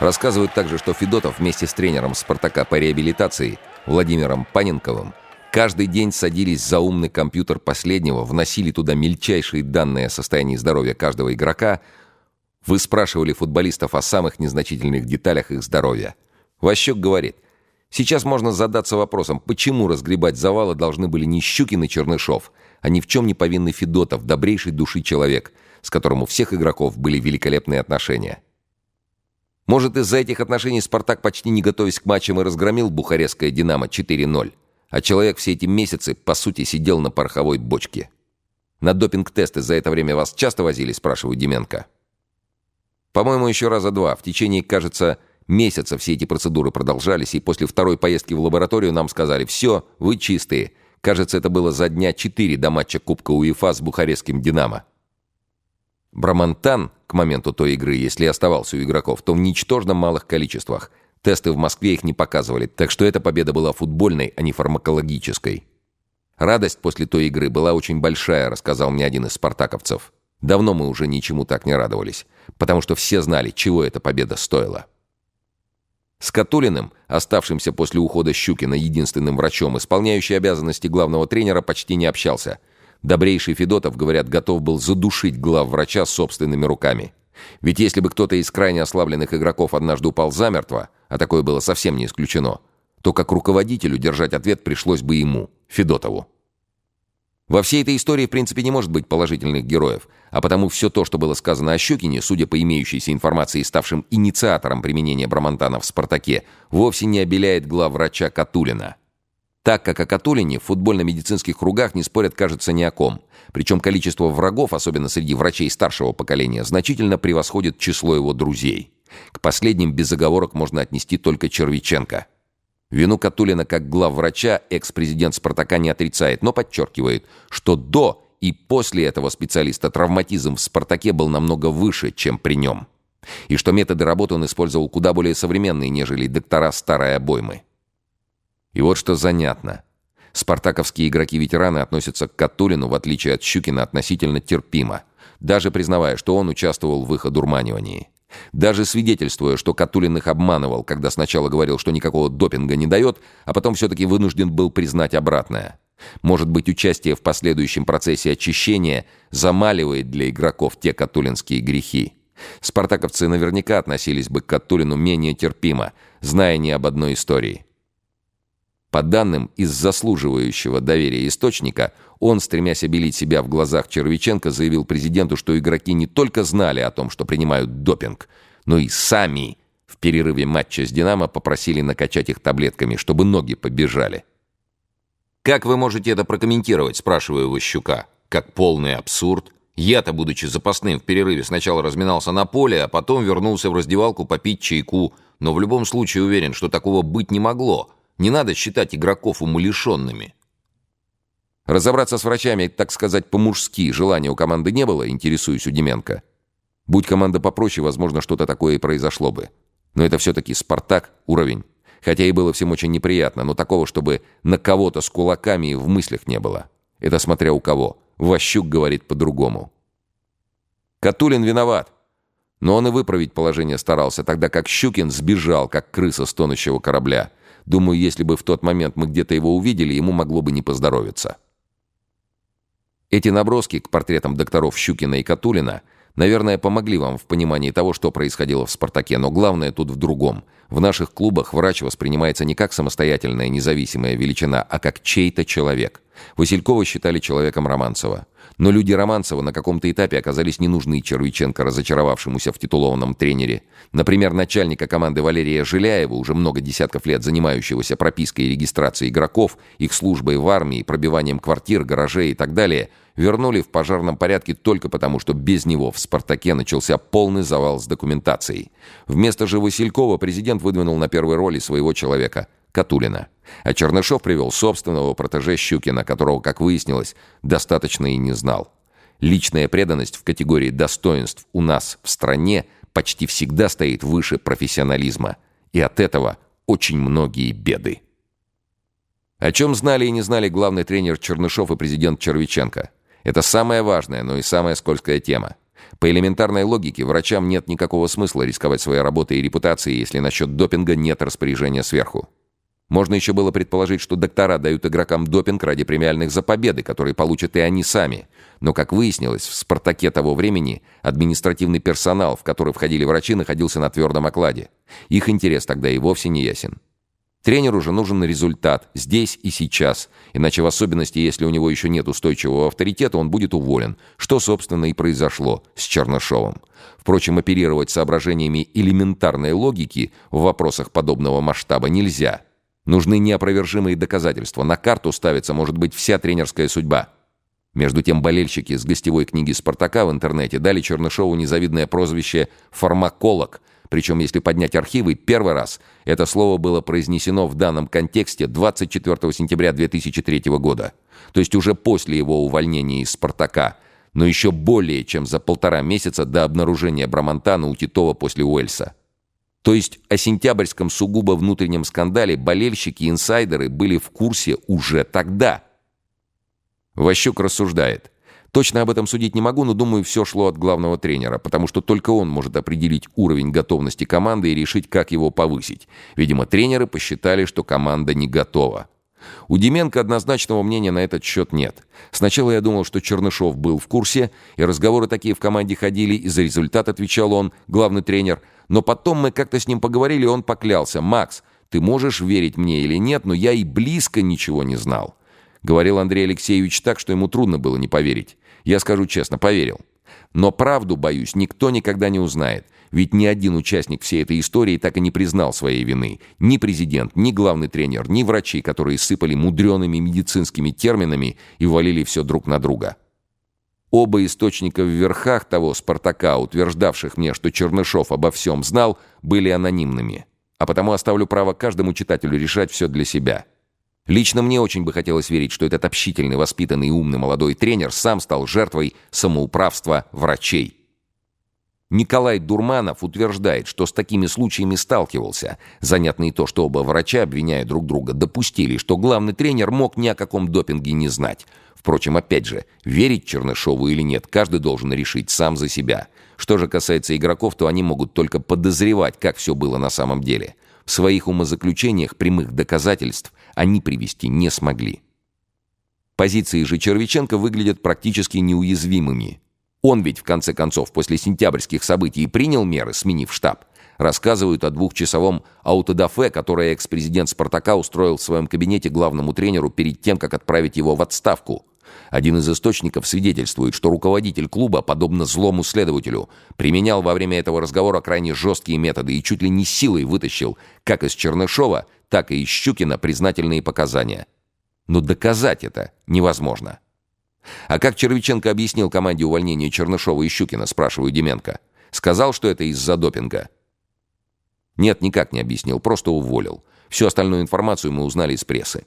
Рассказывают также, что Федотов вместе с тренером «Спартака» по реабилитации Владимиром Паненковым каждый день садились за умный компьютер последнего, вносили туда мельчайшие данные о состоянии здоровья каждого игрока, выспрашивали футболистов о самых незначительных деталях их здоровья. Ващук говорит, сейчас можно задаться вопросом, почему разгребать завалы должны были не Щукин и Чернышов, а ни в чем не повинный Федотов, добрейшей души человек, с которым у всех игроков были великолепные отношения. Может, из-за этих отношений «Спартак», почти не готовясь к матчам, и разгромил бухарестское «Динамо» 4-0, а человек все эти месяцы, по сути, сидел на пороховой бочке. «На допинг-тесты за это время вас часто возили?» – спрашиваю Деменко. «По-моему, еще раза два. В течение, кажется, месяца все эти процедуры продолжались, и после второй поездки в лабораторию нам сказали «Все, вы чистые». Кажется, это было за дня четыре до матча Кубка УЕФА с бухарестским «Динамо». Брамантан к моменту той игры, если оставался у игроков, то в ничтожно малых количествах. Тесты в Москве их не показывали, так что эта победа была футбольной, а не фармакологической. Радость после той игры была очень большая, рассказал мне один из спартаковцев. Давно мы уже ничему так не радовались, потому что все знали, чего эта победа стоила. С Катулиным, оставшимся после ухода Щукина единственным врачом, исполняющий обязанности главного тренера, почти не общался – Добрейший Федотов, говорят, готов был задушить главврача собственными руками. Ведь если бы кто-то из крайне ослабленных игроков однажды упал замертво, а такое было совсем не исключено, то как руководителю держать ответ пришлось бы ему, Федотову. Во всей этой истории, в принципе, не может быть положительных героев, а потому все то, что было сказано о Щукине, судя по имеющейся информации, ставшим инициатором применения бромонтана в «Спартаке», вовсе не обеляет главврача Катулина. Так как о Катулине в футбольно-медицинских кругах не спорят, кажется, ни о ком. Причем количество врагов, особенно среди врачей старшего поколения, значительно превосходит число его друзей. К последним без оговорок можно отнести только Червиченко. Вину Катулина как главврача экс-президент «Спартака» не отрицает, но подчеркивает, что до и после этого специалиста травматизм в «Спартаке» был намного выше, чем при нем. И что методы работы он использовал куда более современные, нежели доктора старой обоймы. И вот что занятно. Спартаковские игроки-ветераны относятся к Катулину, в отличие от Щукина, относительно терпимо, даже признавая, что он участвовал в их одурманивании. Даже свидетельствуя, что Катулин их обманывал, когда сначала говорил, что никакого допинга не дает, а потом все-таки вынужден был признать обратное. Может быть, участие в последующем процессе очищения замаливает для игроков те катулинские грехи. Спартаковцы наверняка относились бы к Катулину менее терпимо, зная не об одной истории. По данным из заслуживающего доверия источника, он, стремясь обелить себя в глазах Червиченко, заявил президенту, что игроки не только знали о том, что принимают допинг, но и сами в перерыве матча с «Динамо» попросили накачать их таблетками, чтобы ноги побежали. «Как вы можете это прокомментировать?» – спрашиваю его Щука. «Как полный абсурд. Я-то, будучи запасным в перерыве, сначала разминался на поле, а потом вернулся в раздевалку попить чайку, но в любом случае уверен, что такого быть не могло». Не надо считать игроков умалишенными. Разобраться с врачами, так сказать, по-мужски, желания у команды не было, интересуюсь у Деменко. Будь команда попроще, возможно, что-то такое и произошло бы. Но это все-таки «Спартак» уровень. Хотя и было всем очень неприятно, но такого, чтобы на кого-то с кулаками и в мыслях не было. Это смотря у кого. Ващук говорит по-другому. Катулин виноват. Но он и выправить положение старался, тогда как Щукин сбежал, как крыса с тонущего корабля. Думаю, если бы в тот момент мы где-то его увидели, ему могло бы не поздоровиться. Эти наброски к портретам докторов Щукина и Катулина, наверное, помогли вам в понимании того, что происходило в «Спартаке», но главное тут в другом. В наших клубах врач воспринимается не как самостоятельная независимая величина, а как чей-то человек. Василькова считали человеком Романцева. Но люди Романцева на каком-то этапе оказались не нужны Червиченко, разочаровавшемуся в титулованном тренере. Например, начальника команды Валерия Жиляева, уже много десятков лет занимающегося пропиской и регистрацией игроков, их службой в армии, пробиванием квартир, гаражей и так далее, вернули в пожарном порядке только потому, что без него в «Спартаке» начался полный завал с документацией. Вместо же Василькова президент выдвинул на первой роли своего человека – Катулина. А Чернышов привел собственного протеже Щукина, которого, как выяснилось, достаточно и не знал. Личная преданность в категории достоинств у нас в стране почти всегда стоит выше профессионализма. И от этого очень многие беды. О чем знали и не знали главный тренер Чернышов и президент Червиченко? Это самая важная, но и самая скользкая тема. По элементарной логике, врачам нет никакого смысла рисковать своей работой и репутацией, если насчет допинга нет распоряжения сверху. Можно еще было предположить, что доктора дают игрокам допинг ради премиальных за победы, которые получат и они сами. Но, как выяснилось, в «Спартаке» того времени административный персонал, в который входили врачи, находился на твердом окладе. Их интерес тогда и вовсе не ясен. Тренеру же нужен результат здесь и сейчас, иначе в особенности, если у него еще нет устойчивого авторитета, он будет уволен, что, собственно, и произошло с Чернышовым. Впрочем, оперировать соображениями элементарной логики в вопросах подобного масштаба нельзя – Нужны неопровержимые доказательства. На карту ставится, может быть, вся тренерская судьба. Между тем болельщики с гостевой книги «Спартака» в интернете дали Чернышову незавидное прозвище «фармаколог». Причем, если поднять архивы, первый раз это слово было произнесено в данном контексте 24 сентября 2003 года. То есть уже после его увольнения из «Спартака», но еще более чем за полтора месяца до обнаружения Брамантана у Титова после Уэльса. То есть о сентябрьском сугубо внутреннем скандале болельщики и инсайдеры были в курсе уже тогда. Ващук рассуждает. Точно об этом судить не могу, но думаю, все шло от главного тренера, потому что только он может определить уровень готовности команды и решить, как его повысить. Видимо, тренеры посчитали, что команда не готова. У Деменко однозначного мнения на этот счет нет. Сначала я думал, что Чернышов был в курсе, и разговоры такие в команде ходили, и за результат отвечал он, главный тренер. Но потом мы как-то с ним поговорили, и он поклялся. «Макс, ты можешь верить мне или нет, но я и близко ничего не знал». Говорил Андрей Алексеевич так, что ему трудно было не поверить. Я скажу честно, поверил. Но правду, боюсь, никто никогда не узнает. Ведь ни один участник всей этой истории так и не признал своей вины. Ни президент, ни главный тренер, ни врачи, которые сыпали мудреными медицинскими терминами и валили все друг на друга. Оба источника в верхах того «Спартака», утверждавших мне, что Чернышов обо всем знал, были анонимными. А потому оставлю право каждому читателю решать все для себя. Лично мне очень бы хотелось верить, что этот общительный, воспитанный и умный молодой тренер сам стал жертвой самоуправства врачей. Николай Дурманов утверждает, что с такими случаями сталкивался. Занятно и то, что оба врача, обвиняя друг друга, допустили, что главный тренер мог ни о каком допинге не знать. Впрочем, опять же, верить Чернышову или нет, каждый должен решить сам за себя. Что же касается игроков, то они могут только подозревать, как все было на самом деле. В своих умозаключениях прямых доказательств они привести не смогли. Позиции же Червиченко выглядят практически неуязвимыми. Он ведь, в конце концов, после сентябрьских событий принял меры, сменив штаб. Рассказывают о двухчасовом аутодафе, которое экс-президент «Спартака» устроил в своем кабинете главному тренеру перед тем, как отправить его в отставку. Один из источников свидетельствует, что руководитель клуба, подобно злому следователю, применял во время этого разговора крайне жесткие методы и чуть ли не силой вытащил как из Чернышова, так и из Щукина признательные показания. Но доказать это невозможно. А как Червиченко объяснил команде увольнения Чернышова и Щукина, спрашиваю Деменко. Сказал, что это из-за допинга. Нет, никак не объяснил, просто уволил. Всю остальную информацию мы узнали из прессы.